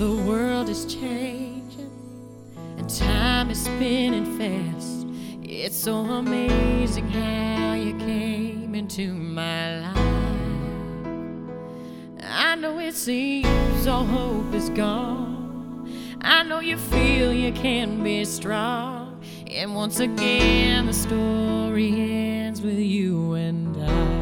The world is changing and time is spinning fast. It's so amazing how you came into my life. I know it seems all hope is gone. I know you feel you can be strong. And once again, the story ends with you and I.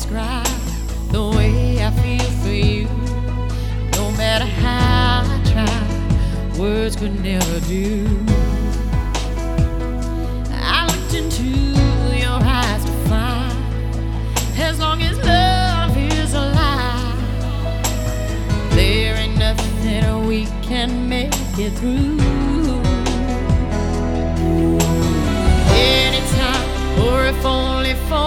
describe the way I feel for you. No matter how I try, words could never do. I looked into your eyes to find, as long as love is alive, there ain't nothing we can make it through. Anytime, or if only for